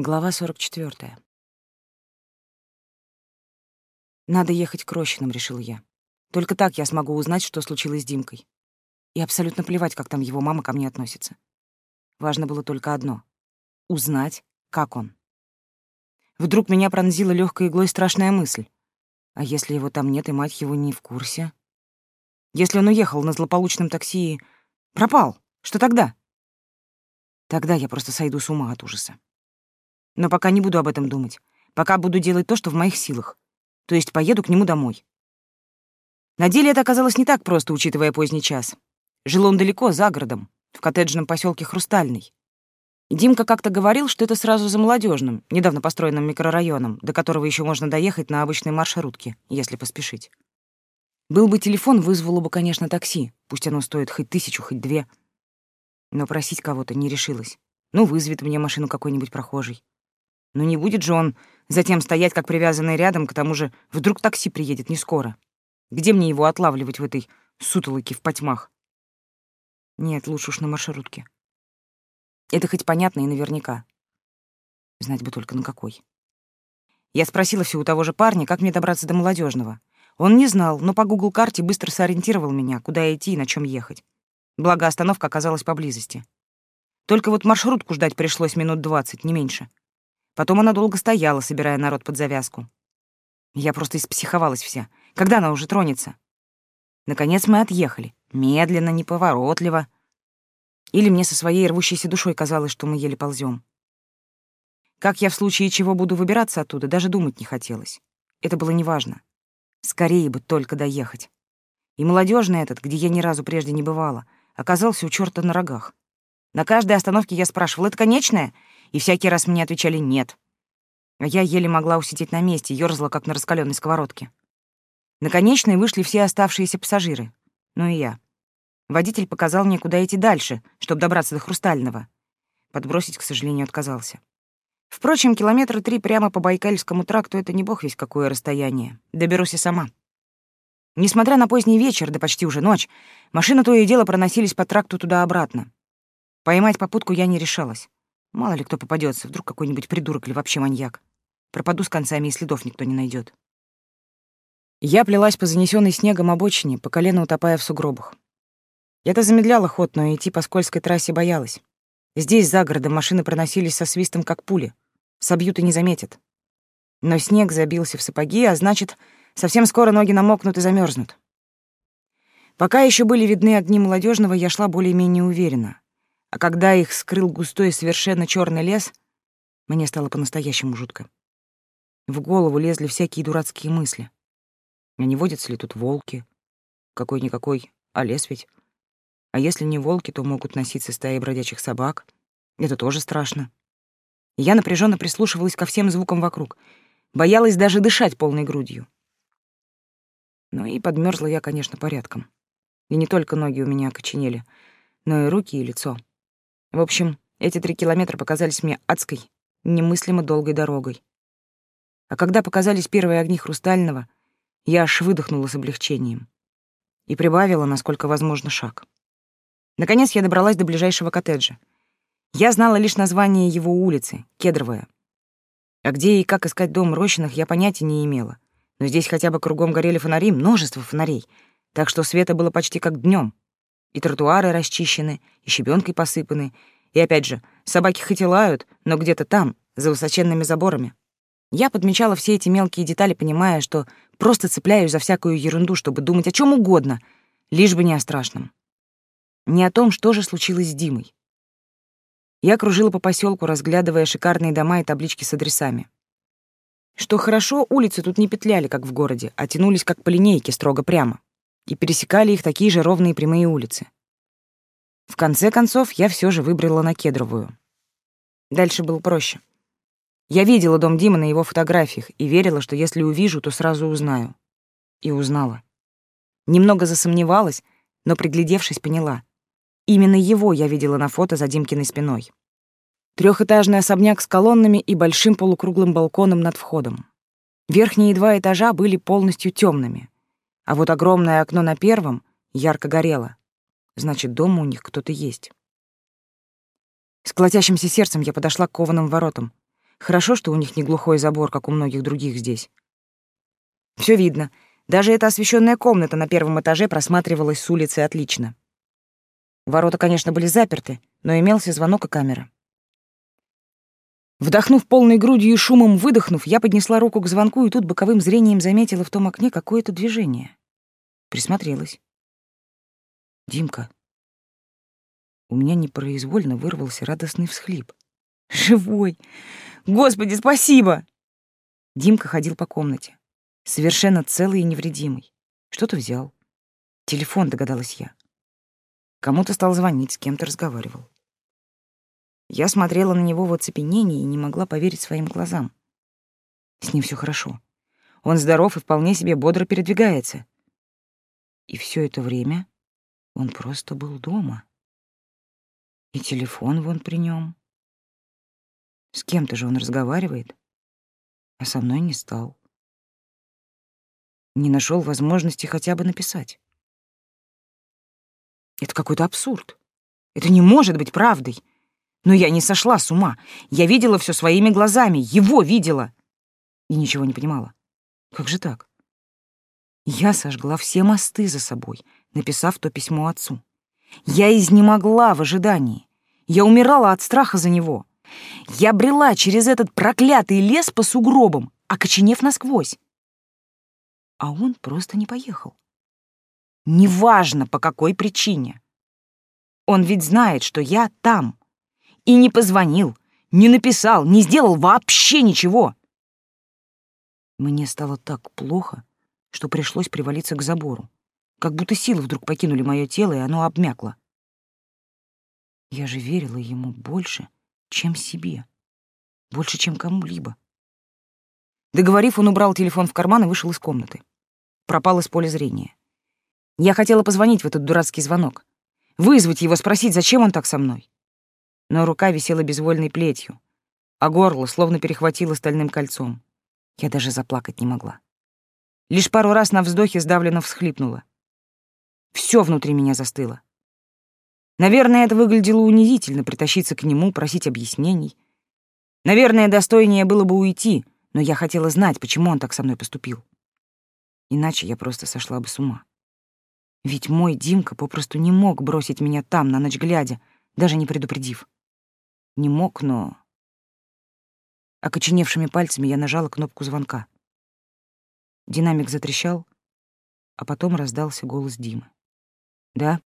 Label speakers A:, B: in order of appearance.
A: Глава 44. Надо ехать к Рощинам, решил я. Только так я смогу узнать, что случилось с Димкой. И абсолютно плевать, как там его мама ко мне относится. Важно было только одно — узнать, как он. Вдруг меня пронзила легкой иглой страшная мысль. А если его там нет, и мать его не в курсе? Если он уехал на злополучном такси и пропал, что тогда? Тогда я просто сойду с ума от ужаса. Но пока не буду об этом думать. Пока буду делать то, что в моих силах. То есть поеду к нему домой. На деле это оказалось не так просто, учитывая поздний час. Жил он далеко, за городом, в коттеджном поселке Хрустальный. Димка как-то говорил, что это сразу за молодежным, недавно построенным микрорайоном, до которого еще можно доехать на обычной маршрутке, если поспешить. Был бы телефон, вызвало бы, конечно, такси, пусть оно стоит хоть тысячу, хоть две. Но просить кого-то не решилась. Ну, вызовет мне машину какой-нибудь прохожий. Но не будет же он затем стоять, как привязанный рядом, к тому же вдруг такси приедет не скоро. Где мне его отлавливать в этой сутолоке в потьмах? Нет, лучше уж на маршрутке. Это хоть понятно и наверняка. Знать бы только на какой. Я спросила все у того же парня, как мне добраться до молодежного. Он не знал, но по Google карте быстро сориентировал меня, куда идти и на чем ехать. Благо, остановка оказалась поблизости. Только вот маршрутку ждать пришлось минут двадцать, не меньше. Потом она долго стояла, собирая народ под завязку. Я просто испсиховалась вся. Когда она уже тронется? Наконец мы отъехали. Медленно, неповоротливо. Или мне со своей рвущейся душой казалось, что мы еле ползем. Как я в случае чего буду выбираться оттуда, даже думать не хотелось. Это было неважно. Скорее бы только доехать. И молодежный этот, где я ни разу прежде не бывала, оказался у черта на рогах. На каждой остановке я спрашивала, это конечная? И всякий раз мне отвечали «нет». А я еле могла усидеть на месте, ёрзала, как на раскаленной сковородке. На конечной вышли все оставшиеся пассажиры. Ну и я. Водитель показал мне, куда идти дальше, чтобы добраться до Хрустального. Подбросить, к сожалению, отказался. Впрочем, километра три прямо по Байкальскому тракту — это не бог весь какое расстояние. Доберусь и сама. Несмотря на поздний вечер, да почти уже ночь, машины то и дело проносились по тракту туда-обратно. Поймать попутку я не решалась. Мало ли кто попадется, вдруг какой-нибудь придурок или вообще маньяк. Пропаду с концами, и следов никто не найдет. Я плелась по занесенной снегом обочине, по колено утопая в сугробах. Я-то замедляла ход, но идти по скользкой трассе боялась. Здесь, за городом, машины проносились со свистом, как пули. Собьют и не заметят. Но снег забился в сапоги, а значит, совсем скоро ноги намокнут и замерзнут. Пока еще были видны огни молодежного, я шла более-менее уверенно. А когда их скрыл густой совершенно черный лес, мне стало по-настоящему жутко. В голову лезли всякие дурацкие мысли. А не водятся ли тут волки? Какой-никакой, а лес ведь. А если не волки, то могут носиться стаи бродячих собак. Это тоже страшно. я напряженно прислушивалась ко всем звукам вокруг. Боялась даже дышать полной грудью. Ну и подмерзла я, конечно, порядком. И не только ноги у меня окоченели, но и руки и лицо. В общем, эти три километра показались мне адской, немыслимо долгой дорогой. А когда показались первые огни Хрустального, я аж выдохнула с облегчением и прибавила, насколько возможно, шаг. Наконец я добралась до ближайшего коттеджа. Я знала лишь название его улицы — Кедровая. А где и как искать дом Рощиных, я понятия не имела. Но здесь хотя бы кругом горели фонари, множество фонарей, так что света было почти как днем. И тротуары расчищены, и щебенкой посыпаны. И опять же, собаки хоть и лают, но где-то там, за высоченными заборами. Я подмечала все эти мелкие детали, понимая, что просто цепляюсь за всякую ерунду, чтобы думать о чем угодно, лишь бы не о страшном. Не о том, что же случилось с Димой. Я кружила по поселку, разглядывая шикарные дома и таблички с адресами. Что хорошо, улицы тут не петляли, как в городе, а тянулись как по линейке, строго прямо и пересекали их такие же ровные прямые улицы. В конце концов, я все же выбрала на Кедровую. Дальше было проще. Я видела дом Димы на его фотографиях и верила, что если увижу, то сразу узнаю. И узнала. Немного засомневалась, но, приглядевшись, поняла. Именно его я видела на фото за Димкиной спиной. Трехэтажный особняк с колоннами и большим полукруглым балконом над входом. Верхние два этажа были полностью темными, а вот огромное окно на первом ярко горело. Значит, дома у них кто-то есть. С колотящимся сердцем я подошла к кованым воротам. Хорошо, что у них не глухой забор, как у многих других здесь. Все видно. Даже эта освещенная комната на первом этаже просматривалась с улицы отлично. Ворота, конечно, были заперты, но имелся звонок и камера. Вдохнув полной грудью и шумом выдохнув, я поднесла руку к звонку и тут боковым зрением заметила в том окне какое-то движение. Присмотрелась. «Димка». У меня непроизвольно вырвался радостный всхлип. «Живой! Господи, спасибо!» Димка ходил по комнате. Совершенно целый и невредимый. Что-то взял. Телефон, догадалась я. Кому-то стал звонить, с кем-то разговаривал. Я смотрела на него в оцепенении и не могла поверить своим глазам. С ним все хорошо. Он здоров и вполне себе бодро передвигается. И все это время он просто был дома. И телефон вон при нем. С кем-то же он разговаривает, а со мной не стал. Не нашел возможности хотя бы написать. Это какой-то абсурд. Это не может быть правдой. Но я не сошла с ума. Я видела все своими глазами, его видела. И ничего не понимала. Как же так? Я сожгла все мосты за собой, написав то письмо отцу. Я изнемогла в ожидании. Я умирала от страха за него. Я брела через этот проклятый лес по сугробам, окоченев насквозь. А он просто не поехал. Неважно, по какой причине. Он ведь знает, что я там. И не позвонил, не написал, не сделал вообще ничего. Мне стало так плохо, что пришлось привалиться к забору. Как будто силы вдруг покинули мое тело, и оно обмякло. Я же верила ему больше, чем себе. Больше, чем кому-либо. Договорив, он убрал телефон в карман и вышел из комнаты. Пропал из поля зрения. Я хотела позвонить в этот дурацкий звонок. Вызвать его, спросить, зачем он так со мной. Но рука висела безвольной плетью, а горло словно перехватило стальным кольцом. Я даже заплакать не могла. Лишь пару раз на вздохе сдавленно всхлипнула. Все внутри меня застыло. Наверное, это выглядело унизительно притащиться к нему, просить объяснений. Наверное, достойнее было бы уйти, но я хотела знать, почему он так со мной поступил. Иначе я просто сошла бы с ума. Ведь мой Димка попросту не мог бросить меня там, на ночь глядя, даже не предупредив. Не мог, но... Окоченевшими пальцами я нажала кнопку звонка. Динамик затрещал, а потом раздался голос Димы. «Да?»